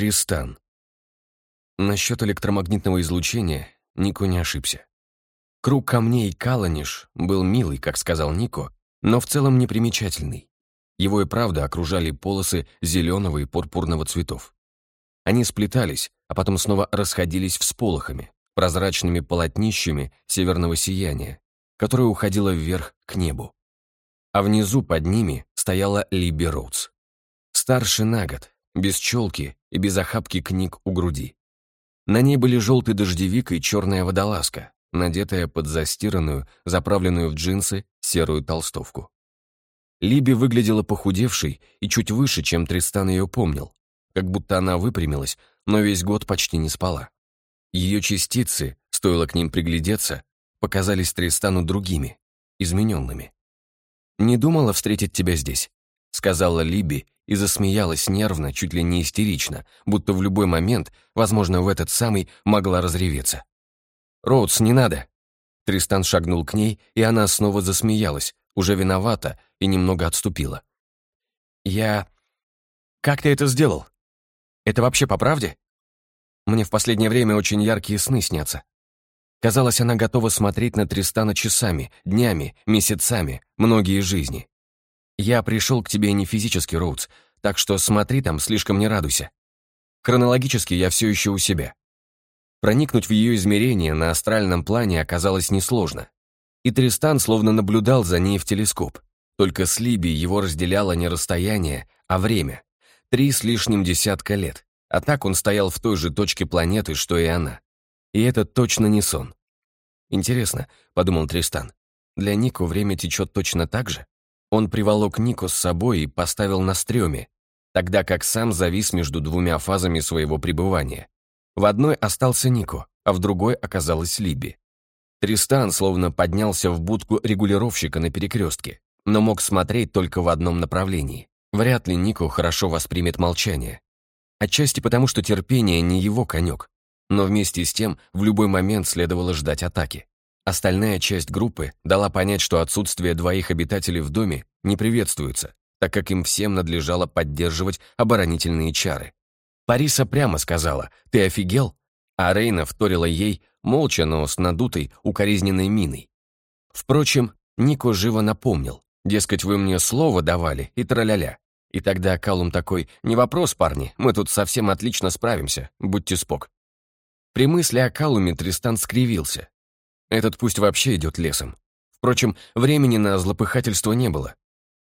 Тристан. Насчет электромагнитного излучения Нико не ошибся. Круг камней Каланиш был милый, как сказал Нико, но в целом непримечательный. Его и правда окружали полосы зеленого и пурпурного цветов. Они сплетались, а потом снова расходились всполохами, прозрачными полотнищами северного сияния, которое уходило вверх к небу. А внизу под ними стояла Либи Роудс. Старше на год, без челки и без охапки книг у груди. На ней были желтый дождевик и черная водолазка, надетая под застиранную, заправленную в джинсы, серую толстовку. Либи выглядела похудевшей и чуть выше, чем Тристан ее помнил, как будто она выпрямилась, но весь год почти не спала. Ее частицы, стоило к ним приглядеться, показались Тристану другими, измененными. «Не думала встретить тебя здесь», — сказала Либи и засмеялась нервно, чуть ли не истерично, будто в любой момент, возможно, в этот самый, могла разреветься. «Роудс, не надо!» Тристан шагнул к ней, и она снова засмеялась, уже виновата, и немного отступила. «Я... Как ты это сделал? Это вообще по правде? Мне в последнее время очень яркие сны снятся». Казалось, она готова смотреть на Тристана часами, днями, месяцами, многие жизни. Я пришел к тебе не физически, Роудс, так что смотри там, слишком не радуйся. Хронологически я все еще у себя. Проникнуть в ее измерение на астральном плане оказалось несложно. И Тристан словно наблюдал за ней в телескоп. Только с Либи его разделяло не расстояние, а время. Три с лишним десятка лет. А так он стоял в той же точке планеты, что и она. И это точно не сон. «Интересно», — подумал Тристан, — «для Нико время течет точно так же?» Он приволок Нико с собой и поставил на стреме, тогда как сам завис между двумя фазами своего пребывания. В одной остался Нико, а в другой оказалась Либи. Тристан словно поднялся в будку регулировщика на перекрестке, но мог смотреть только в одном направлении. Вряд ли Нико хорошо воспримет молчание. Отчасти потому, что терпение не его конек, но вместе с тем в любой момент следовало ждать атаки. Остальная часть группы дала понять, что отсутствие двоих обитателей в доме не приветствуется, так как им всем надлежало поддерживать оборонительные чары. Париса прямо сказала «Ты офигел?» А Рейна вторила ей, молча, но с надутой, укоризненной миной. Впрочем, Нико живо напомнил, дескать, вы мне слово давали и траля-ля. И тогда Калум такой «Не вопрос, парни, мы тут совсем отлично справимся, будьте спок». При мысли о Калуме Тристан скривился, этот пусть вообще идет лесом. Впрочем, времени на злопыхательство не было.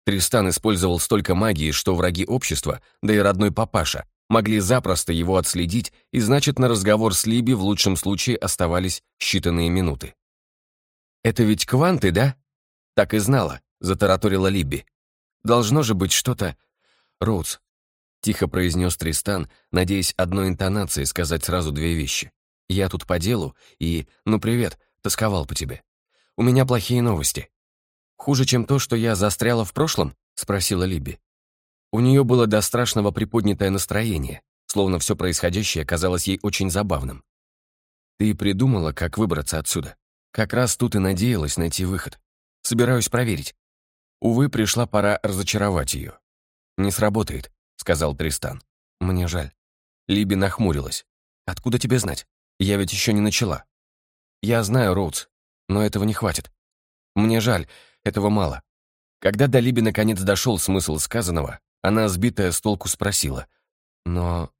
Тристан использовал столько магии, что враги общества, да и родной папаша, могли запросто его отследить, и значит, на разговор с Либи в лучшем случае оставались считанные минуты. «Это ведь кванты, да?» «Так и знала», — затараторила Либи. «Должно же быть что-то...» «Роудс», — тихо произнес Тристан, надеясь одной интонацией сказать сразу две вещи. «Я тут по делу, и... Ну, привет, Тосковал по тебе. У меня плохие новости. Хуже, чем то, что я застряла в прошлом? Спросила Либи. У нее было до страшного приподнятое настроение, словно все происходящее казалось ей очень забавным. Ты придумала, как выбраться отсюда. Как раз тут и надеялась найти выход. Собираюсь проверить. Увы, пришла пора разочаровать ее. «Не сработает», — сказал Тристан. «Мне жаль». Либи нахмурилась. «Откуда тебе знать? Я ведь еще не начала». «Я знаю, Роудс, но этого не хватит. Мне жаль, этого мало». Когда до Либи наконец дошел смысл сказанного, она, сбитая с толку, спросила. «Но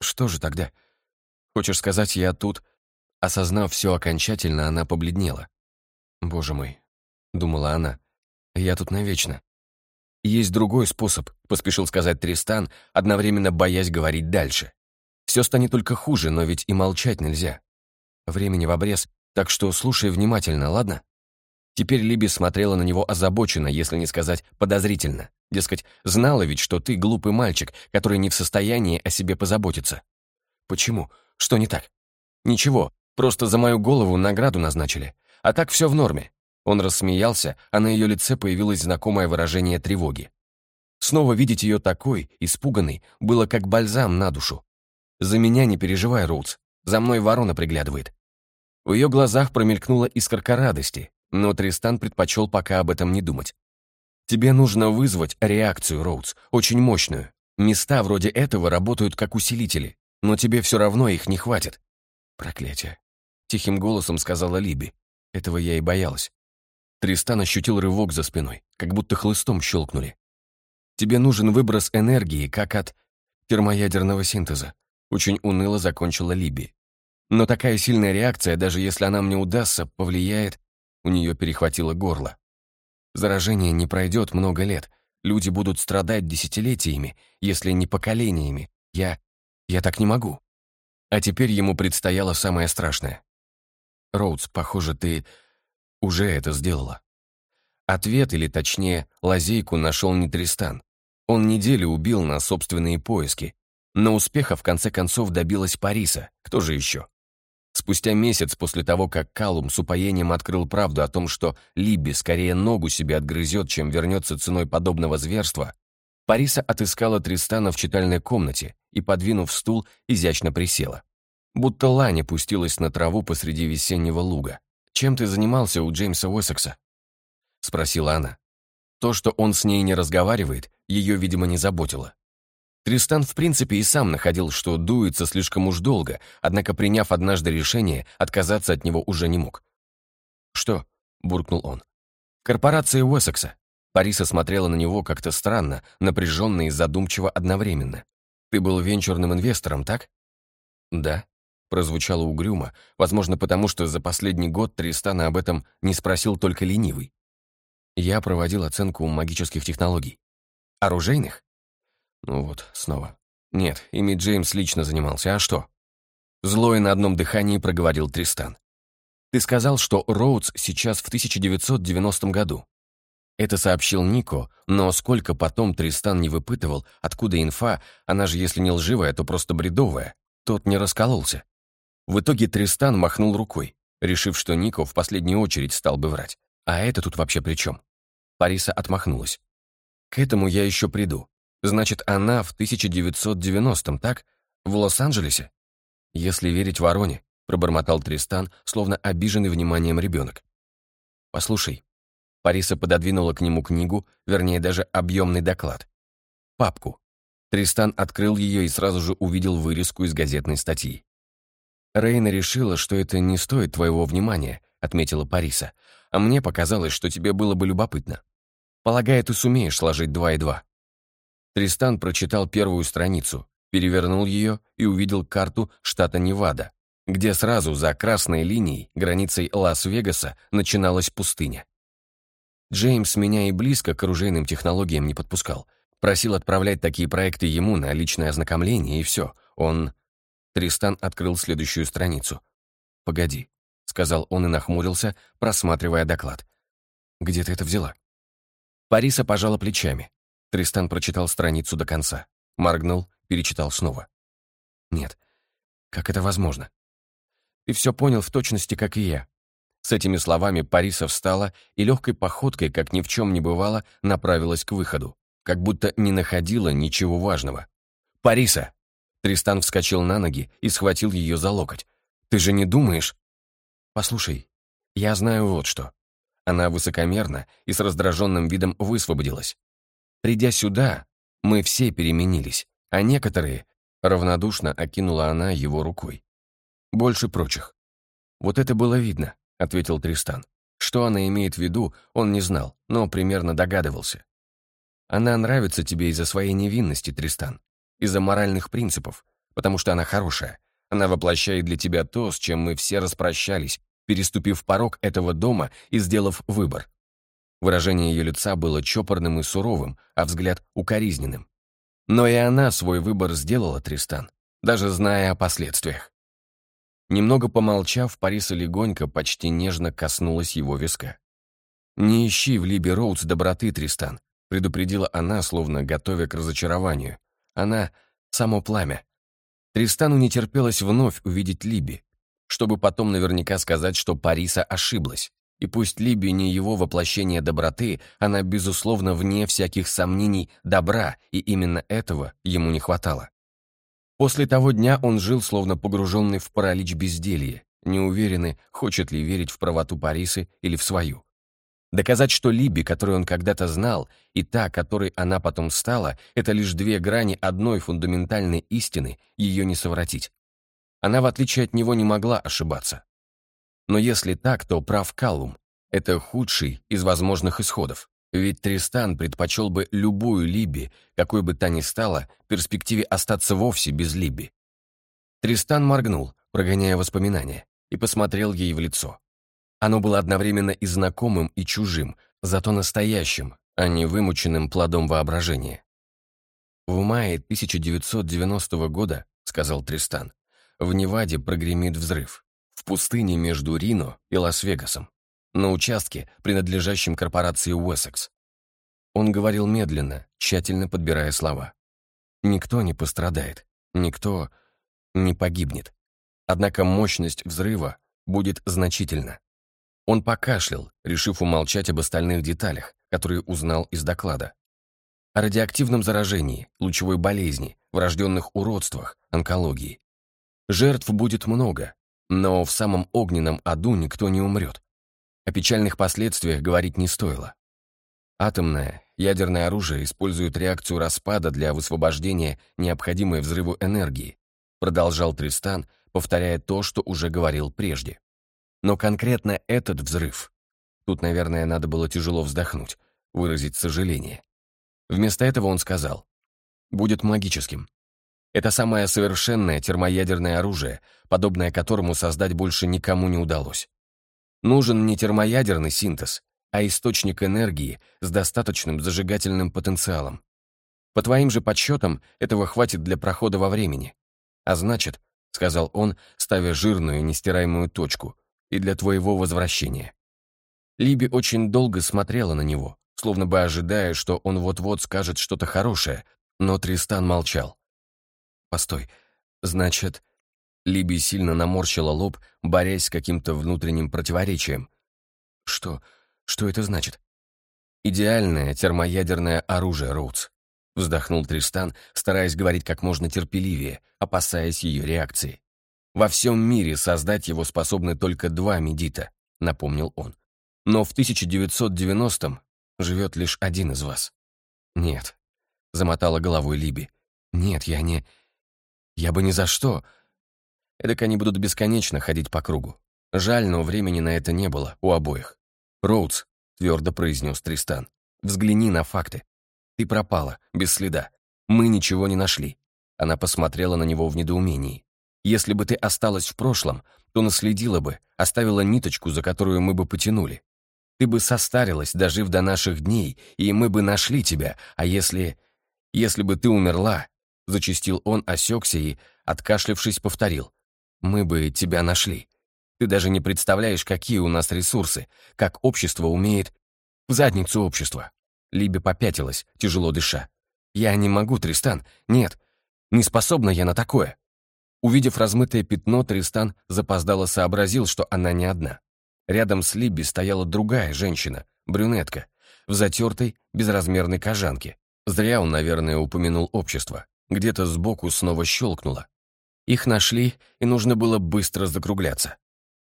что же тогда? Хочешь сказать, я тут...» Осознав все окончательно, она побледнела. «Боже мой», — думала она, — «я тут навечно». «Есть другой способ», — поспешил сказать Тристан, одновременно боясь говорить дальше. «Все станет только хуже, но ведь и молчать нельзя. Времени в обрез, так что слушай внимательно, ладно?» Теперь Либи смотрела на него озабоченно, если не сказать подозрительно. Дескать, знала ведь, что ты глупый мальчик, который не в состоянии о себе позаботиться. «Почему? Что не так?» «Ничего, просто за мою голову награду назначили. А так все в норме». Он рассмеялся, а на ее лице появилось знакомое выражение тревоги. Снова видеть ее такой, испуганной, было как бальзам на душу. «За меня не переживай, Роудс. За мной ворона приглядывает. В ее глазах промелькнула искорка радости, но Тристан предпочел пока об этом не думать. «Тебе нужно вызвать реакцию, Роудс, очень мощную. Места вроде этого работают как усилители, но тебе все равно их не хватит. Проклятие. Тихим голосом сказала Либи. Этого я и боялась. Тристан ощутил рывок за спиной, как будто хлыстом щелкнули. Тебе нужен выброс энергии, как от термоядерного синтеза. Очень уныло закончила Либи. Но такая сильная реакция, даже если она мне удастся, повлияет... У нее перехватило горло. Заражение не пройдет много лет. Люди будут страдать десятилетиями, если не поколениями. Я... я так не могу. А теперь ему предстояло самое страшное. Роудс, похоже, ты уже это сделала. Ответ, или точнее, лазейку нашел не Тристан. Он неделю убил на собственные поиски. Но успеха в конце концов добилась Париса. Кто же еще? Спустя месяц после того, как Калум с упоением открыл правду о том, что Либби скорее ногу себе отгрызет, чем вернется ценой подобного зверства, Париса отыскала Тристана в читальной комнате и, подвинув стул, изящно присела. Будто Лани пустилась на траву посреди весеннего луга. «Чем ты занимался у Джеймса Уэссекса?» — спросила она. То, что он с ней не разговаривает, ее, видимо, не заботило. Тристан в принципе и сам находил, что дуется слишком уж долго, однако, приняв однажды решение, отказаться от него уже не мог. «Что?» — буркнул он. «Корпорация Уэссекса». Париса смотрела на него как-то странно, напряженно и задумчиво одновременно. «Ты был венчурным инвестором, так?» «Да», — прозвучало угрюмо, возможно, потому что за последний год Тристана об этом не спросил только ленивый. Я проводил оценку магических технологий. Оружейных? Ну вот, снова. Нет, ими Джеймс лично занимался, а что? Злой на одном дыхании проговорил Тристан. Ты сказал, что Роудс сейчас в 1990 году. Это сообщил Нико, но сколько потом Тристан не выпытывал, откуда инфа, она же если не лживая, то просто бредовая, тот не раскололся. В итоге Тристан махнул рукой, решив, что Нико в последнюю очередь стал бы врать. А это тут вообще при чем? Париса отмахнулась. К этому я еще приду. Значит, она в 1990-м, так? В Лос-Анджелесе? Если верить Вороне, пробормотал Тристан, словно обиженный вниманием ребенок. Послушай. Париса пододвинула к нему книгу, вернее, даже объемный доклад. Папку. Тристан открыл ее и сразу же увидел вырезку из газетной статьи. «Рейна решила, что это не стоит твоего внимания», — отметила Париса. «А мне показалось, что тебе было бы любопытно. Полагаю, ты сумеешь сложить два и два». Тристан прочитал первую страницу, перевернул ее и увидел карту штата Невада, где сразу за красной линией, границей Лас-Вегаса, начиналась пустыня. Джеймс меня и близко к оружейным технологиям не подпускал. Просил отправлять такие проекты ему на личное ознакомление, и все. Он... Тристан открыл следующую страницу. «Погоди», — сказал он и нахмурился, просматривая доклад. «Где ты это взяла?» Париса пожала плечами. Тристан прочитал страницу до конца. Моргнул, перечитал снова. «Нет. Как это возможно?» «Ты все понял в точности, как и я». С этими словами Париса встала и легкой походкой, как ни в чем не бывало, направилась к выходу, как будто не находила ничего важного. «Париса!» Тристан вскочил на ноги и схватил ее за локоть. «Ты же не думаешь?» «Послушай, я знаю вот что». Она высокомерно и с раздраженным видом высвободилась. Придя сюда, мы все переменились, а некоторые равнодушно окинула она его рукой. Больше прочих. Вот это было видно, ответил Тристан. Что она имеет в виду, он не знал, но примерно догадывался. Она нравится тебе из-за своей невинности, Тристан, из-за моральных принципов, потому что она хорошая. Она воплощает для тебя то, с чем мы все распрощались, переступив порог этого дома и сделав выбор. Выражение ее лица было чопорным и суровым, а взгляд укоризненным. Но и она свой выбор сделала, Тристан, даже зная о последствиях. Немного помолчав, Париса легонько, почти нежно коснулась его виска. «Не ищи в Либи Роудс доброты, Тристан», предупредила она, словно готовя к разочарованию. Она — само пламя. Тристану не терпелось вновь увидеть Либи, чтобы потом наверняка сказать, что Париса ошиблась. И пусть Либи не его воплощение доброты, она, безусловно, вне всяких сомнений добра, и именно этого ему не хватало. После того дня он жил, словно погруженный в паралич безделья, неуверенный, хочет ли верить в правоту Парисы или в свою. Доказать, что Либи, которую он когда-то знал, и та, которой она потом стала, это лишь две грани одной фундаментальной истины, ее не совратить. Она, в отличие от него, не могла ошибаться. Но если так, то прав Каллум. Это худший из возможных исходов. Ведь Тристан предпочел бы любую Либи, какой бы та ни стала, перспективе остаться вовсе без Либи. Тристан моргнул, прогоняя воспоминания, и посмотрел ей в лицо. Оно было одновременно и знакомым, и чужим, зато настоящим, а не вымученным плодом воображения. «В мае 1990 года, — сказал Тристан, — в Неваде прогремит взрыв. В пустыне между Рино и Лас-Вегасом. На участке, принадлежащем корпорации Уэссекс. Он говорил медленно, тщательно подбирая слова. Никто не пострадает, никто не погибнет. Однако мощность взрыва будет значительна. Он покашлял, решив умолчать об остальных деталях, которые узнал из доклада. О радиоактивном заражении, лучевой болезни, врожденных уродствах, онкологии. Жертв будет много, но в самом огненном аду никто не умрет. О печальных последствиях говорить не стоило. Атомное, ядерное оружие использует реакцию распада для высвобождения необходимой взрыву энергии, продолжал Тристан, повторяя то, что уже говорил прежде. Но конкретно этот взрыв... Тут, наверное, надо было тяжело вздохнуть, выразить сожаление. Вместо этого он сказал, «Будет магическим. Это самое совершенное термоядерное оружие, подобное которому создать больше никому не удалось. Нужен не термоядерный синтез, а источник энергии с достаточным зажигательным потенциалом. По твоим же подсчетам, этого хватит для прохода во времени. А значит, — сказал он, ставя жирную нестираемую точку, и для твоего возвращения». Либи очень долго смотрела на него, словно бы ожидая, что он вот-вот скажет что-то хорошее, но Тристан молчал. «Постой, значит...» Либи сильно наморщила лоб, борясь с каким-то внутренним противоречием. «Что? Что это значит?» «Идеальное термоядерное оружие, Роудс», — вздохнул Тристан, стараясь говорить как можно терпеливее, опасаясь ее реакции. Во всем мире создать его способны только два медита, напомнил он. Но в 1990-м живет лишь один из вас. Нет, замотала головой Либи. Нет, я не... Я бы ни за что... Эдак они будут бесконечно ходить по кругу. Жаль, но времени на это не было у обоих. «Роудс», — твердо произнес Тристан, — «взгляни на факты. Ты пропала, без следа. Мы ничего не нашли». Она посмотрела на него в недоумении. Если бы ты осталась в прошлом, то наследила бы, оставила ниточку, за которую мы бы потянули. Ты бы состарилась, дожив до наших дней, и мы бы нашли тебя, а если... Если бы ты умерла, зачистил он, осекся и, откашлявшись, повторил. Мы бы тебя нашли. Ты даже не представляешь, какие у нас ресурсы, как общество умеет... В задницу общества. Либи попятилась, тяжело дыша. Я не могу, Тристан, нет, не способна я на такое. Увидев размытое пятно, Тристан запоздало сообразил, что она не одна. Рядом с Либби стояла другая женщина, брюнетка, в затертой, безразмерной кожанке. Зря он, наверное, упомянул общество. Где-то сбоку снова щелкнуло. Их нашли, и нужно было быстро закругляться.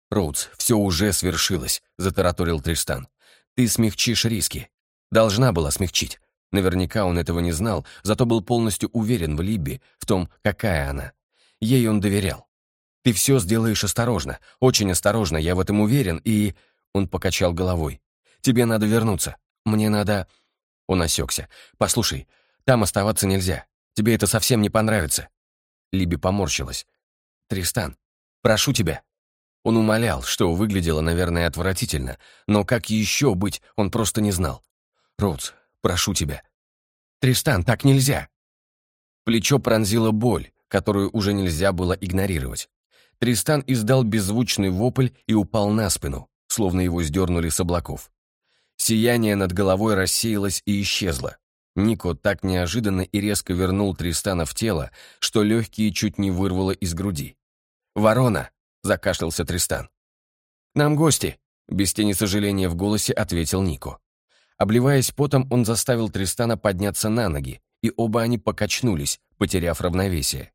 «Роудс, все уже свершилось», — затараторил Тристан. «Ты смягчишь риски. Должна была смягчить. Наверняка он этого не знал, зато был полностью уверен в Либби, в том, какая она. Ей он доверял. «Ты все сделаешь осторожно, очень осторожно, я в этом уверен, и...» Он покачал головой. «Тебе надо вернуться. Мне надо...» Он осекся. «Послушай, там оставаться нельзя. Тебе это совсем не понравится». Либи поморщилась. «Тристан, прошу тебя». Он умолял, что выглядело, наверное, отвратительно, но как еще быть, он просто не знал. «Роудс, прошу тебя». «Тристан, так нельзя!» Плечо пронзила боль, которую уже нельзя было игнорировать. Тристан издал беззвучный вопль и упал на спину, словно его сдернули с облаков. Сияние над головой рассеялось и исчезло. Нико так неожиданно и резко вернул Тристана в тело, что легкие чуть не вырвало из груди. «Ворона!» — закашлялся Тристан. нам гости!» — без тени сожаления в голосе ответил Нико. Обливаясь потом, он заставил Тристана подняться на ноги, и оба они покачнулись, потеряв равновесие.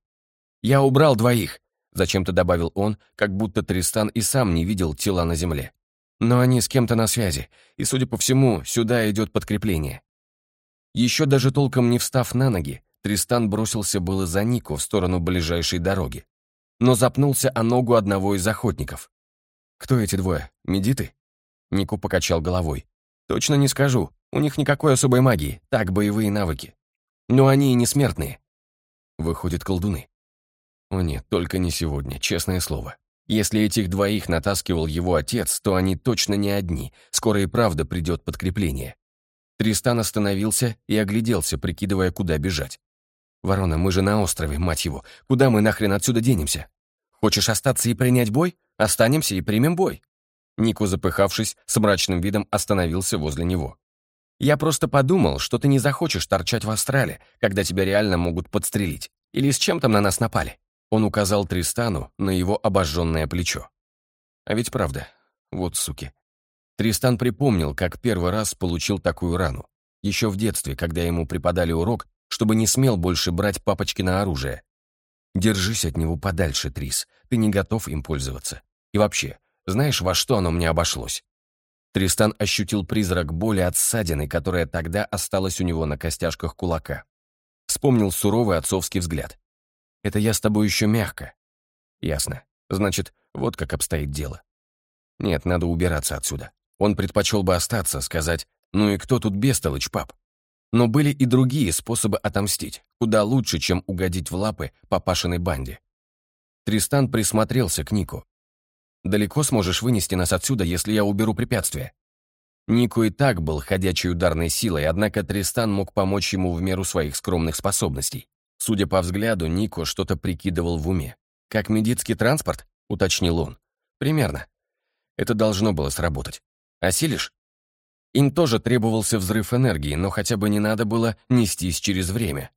«Я убрал двоих», — зачем-то добавил он, как будто Тристан и сам не видел тела на земле. Но они с кем-то на связи, и, судя по всему, сюда идет подкрепление. Еще даже толком не встав на ноги, Тристан бросился было за Нико в сторону ближайшей дороги. Но запнулся о ногу одного из охотников. «Кто эти двое? Медиты?» Нико покачал головой. «Точно не скажу. У них никакой особой магии, так, боевые навыки. Но они и не смертные». Выходят колдуны. О нет, только не сегодня, честное слово. Если этих двоих натаскивал его отец, то они точно не одни, скоро и правда придет подкрепление. Тристан остановился и огляделся, прикидывая, куда бежать. «Ворона, мы же на острове, мать его. Куда мы нахрен отсюда денемся? Хочешь остаться и принять бой? Останемся и примем бой». Нико, запыхавшись, с мрачным видом остановился возле него. «Я просто подумал, что ты не захочешь торчать в Астрале, когда тебя реально могут подстрелить. Или с чем там на нас напали?» Он указал Тристану на его обожженное плечо. А ведь правда, вот суки. Тристан припомнил, как первый раз получил такую рану. Еще в детстве, когда ему преподали урок, чтобы не смел больше брать папочки на оружие. Держись от него подальше, Трис. Ты не готов им пользоваться. И вообще, знаешь, во что оно мне обошлось? Тристан ощутил призрак боли от ссадины, которая тогда осталась у него на костяшках кулака. Вспомнил суровый отцовский взгляд. Это я с тобой еще мягко. Ясно. Значит, вот как обстоит дело. Нет, надо убираться отсюда. Он предпочел бы остаться, сказать, ну и кто тут бестолочь, пап? Но были и другие способы отомстить, куда лучше, чем угодить в лапы папашиной банде. Тристан присмотрелся к Нику. «Далеко сможешь вынести нас отсюда, если я уберу препятствие?» Нику и так был ходячей ударной силой, однако Тристан мог помочь ему в меру своих скромных способностей. Судя по взгляду, Нико что-то прикидывал в уме. «Как медицинский транспорт?» — уточнил он. «Примерно. Это должно было сработать. Осилишь?» Им тоже требовался взрыв энергии, но хотя бы не надо было нестись через время.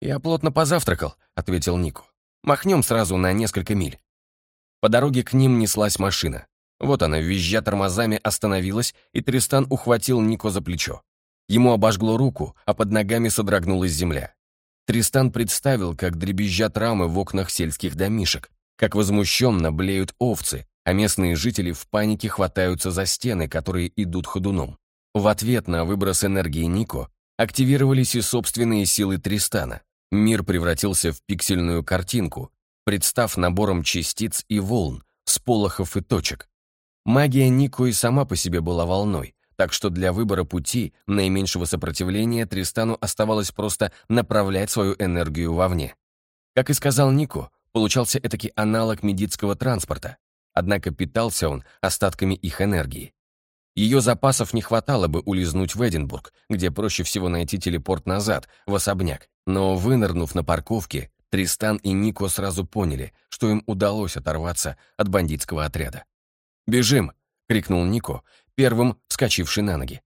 «Я плотно позавтракал», — ответил Нико. «Махнем сразу на несколько миль». По дороге к ним неслась машина. Вот она, визжа тормозами, остановилась, и Тристан ухватил Нико за плечо. Ему обожгло руку, а под ногами содрогнулась земля. Тристан представил, как дребезжат рамы в окнах сельских домишек, как возмущенно блеют овцы, а местные жители в панике хватаются за стены, которые идут ходуном. В ответ на выброс энергии Нико активировались и собственные силы Тристана. Мир превратился в пиксельную картинку, представ набором частиц и волн, сполохов и точек. Магия Нико и сама по себе была волной, так что для выбора пути наименьшего сопротивления Тристану оставалось просто направлять свою энергию вовне. Как и сказал Нико, получался этакий аналог медицинского транспорта, однако питался он остатками их энергии. Ее запасов не хватало бы улизнуть в Эдинбург, где проще всего найти телепорт назад, в особняк, но вынырнув на парковке, Тристан и Нико сразу поняли, что им удалось оторваться от бандитского отряда. «Бежим!» — крикнул Нико, первым вскочивший на ноги.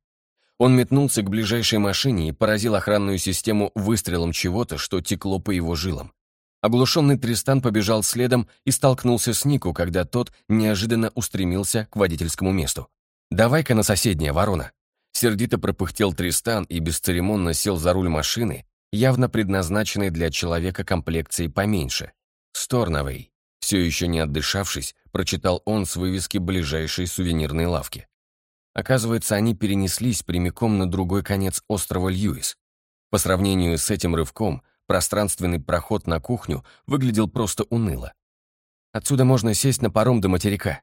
Он метнулся к ближайшей машине и поразил охранную систему выстрелом чего-то, что текло по его жилам. Оглушенный Тристан побежал следом и столкнулся с Нику, когда тот неожиданно устремился к водительскому месту. «Давай-ка на соседнее, ворона!» Сердито пропыхтел Тристан и бесцеремонно сел за руль машины, явно предназначенной для человека комплекции поменьше. «Сторновей». Все еще не отдышавшись, прочитал он с вывески ближайшей сувенирной лавки. Оказывается, они перенеслись прямиком на другой конец острова Льюис. По сравнению с этим рывком, пространственный проход на кухню выглядел просто уныло. Отсюда можно сесть на паром до материка.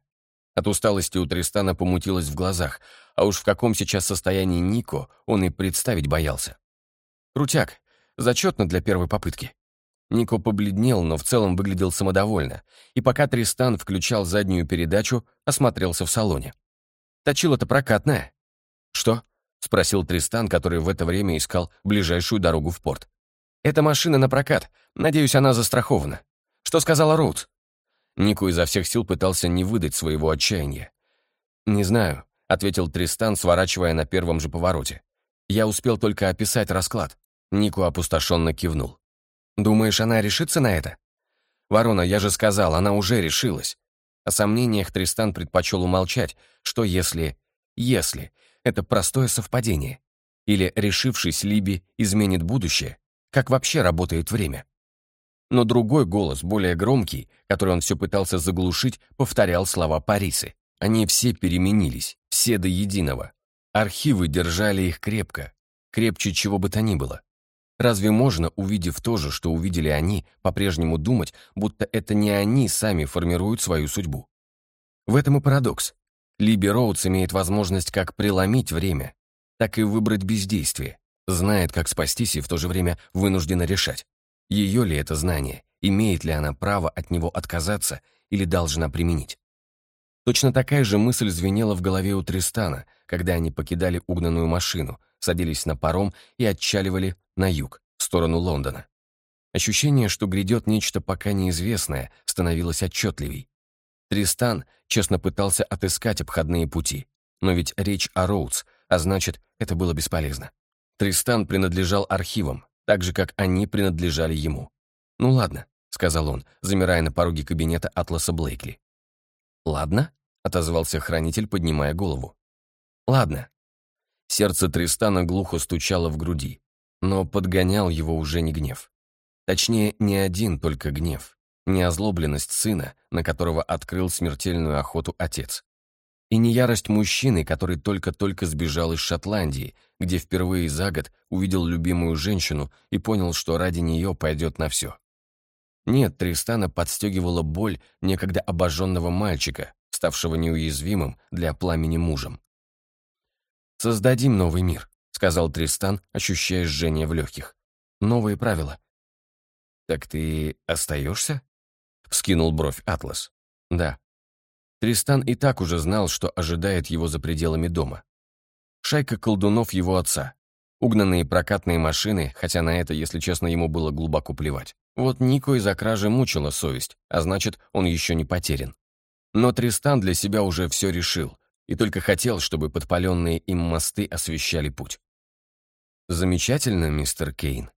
От усталости у Тристана помутилось в глазах, а уж в каком сейчас состоянии Нико он и представить боялся. Крутяк, зачетно для первой попытки. Нико побледнел, но в целом выглядел самодовольно, и пока Тристан включал заднюю передачу, осмотрелся в салоне. Точила-то прокатная». «Что?» — спросил Тристан, который в это время искал ближайшую дорогу в порт. «Это машина на прокат. Надеюсь, она застрахована. Что сказала Роудс?» Нику изо всех сил пытался не выдать своего отчаяния. «Не знаю», — ответил Тристан, сворачивая на первом же повороте. «Я успел только описать расклад». Нику опустошенно кивнул. «Думаешь, она решится на это?» «Ворона, я же сказал, она уже решилась. О сомнениях Тристан предпочел умолчать, что если... Если это простое совпадение. Или, решившись, Либи изменит будущее, как вообще работает время. Но другой голос, более громкий, который он все пытался заглушить, повторял слова Парисы. Они все переменились, все до единого. Архивы держали их крепко, крепче чего бы то ни было. Разве можно, увидев то же, что увидели они, по-прежнему думать, будто это не они сами формируют свою судьбу? В этом и парадокс. Либи Роудс имеет возможность как преломить время, так и выбрать бездействие, знает, как спастись и в то же время вынуждена решать, ее ли это знание, имеет ли она право от него отказаться или должна применить. Точно такая же мысль звенела в голове у Тристана, когда они покидали угнанную машину, садились на паром и отчаливали на юг, в сторону Лондона. Ощущение, что грядет нечто пока неизвестное, становилось отчетливей. Тристан честно пытался отыскать обходные пути, но ведь речь о Роудс, а значит, это было бесполезно. Тристан принадлежал архивам, так же, как они принадлежали ему. «Ну ладно», — сказал он, замирая на пороге кабинета Атласа Блейкли. «Ладно», — отозвался хранитель, поднимая голову. «Ладно». Сердце Тристана глухо стучало в груди, но подгонял его уже не гнев. Точнее, не один только гнев, не озлобленность сына, на которого открыл смертельную охоту отец. И не ярость мужчины, который только-только сбежал из Шотландии, где впервые за год увидел любимую женщину и понял, что ради нее пойдет на все. Нет, Тристана подстегивала боль некогда обожженного мальчика, ставшего неуязвимым для пламени мужем. «Создадим новый мир», — сказал Тристан, ощущая жжение в легких. «Новые правила». «Так ты остаешься?» — вскинул бровь Атлас. «Да». Тристан и так уже знал, что ожидает его за пределами дома. Шайка колдунов его отца. Угнанные прокатные машины, хотя на это, если честно, ему было глубоко плевать. Вот Нико из-за кражи мучила совесть, а значит, он еще не потерян. Но Тристан для себя уже все решил и только хотел, чтобы подпаленные им мосты освещали путь. Замечательно, мистер Кейн.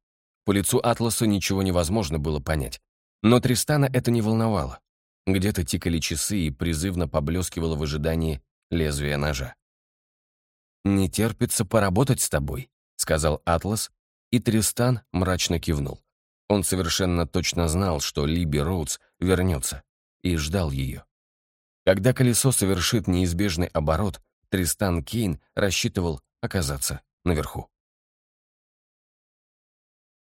По лицу Атласа ничего невозможно было понять. Но Тристана это не волновало. Где-то тикали часы и призывно поблескивало в ожидании лезвия ножа. «Не терпится поработать с тобой», — сказал Атлас, и Тристан мрачно кивнул. Он совершенно точно знал, что Либи Роудс вернется, и ждал ее. Когда колесо совершит неизбежный оборот, Тристан Кейн рассчитывал оказаться наверху.